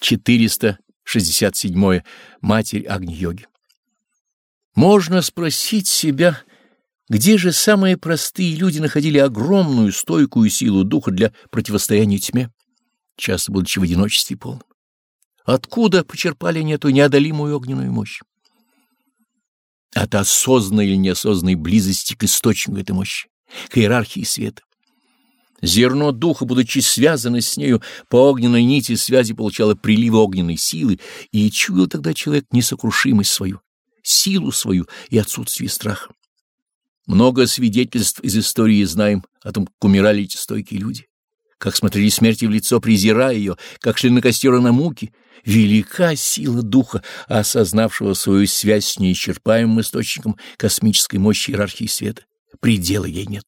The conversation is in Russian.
467. Матерь Агни-йоги. Можно спросить себя, где же самые простые люди находили огромную стойкую силу духа для противостояния тьме, часто будучи в одиночестве полном? Откуда почерпали они эту неодолимую огненную мощь? От осознанной или неосознанной близости к источнику этой мощи, к иерархии света. Зерно духа, будучи связано с нею по огненной нити связи, получало прилив огненной силы, и чуял тогда человек несокрушимость свою, силу свою и отсутствие страха. Много свидетельств из истории знаем о том, как умирали эти стойкие люди, как смотрели смерти в лицо, презирая ее, как шли на костер и на муки. Велика сила духа, осознавшего свою связь с неисчерпаемым источником космической мощи иерархии света. Предела ей нет.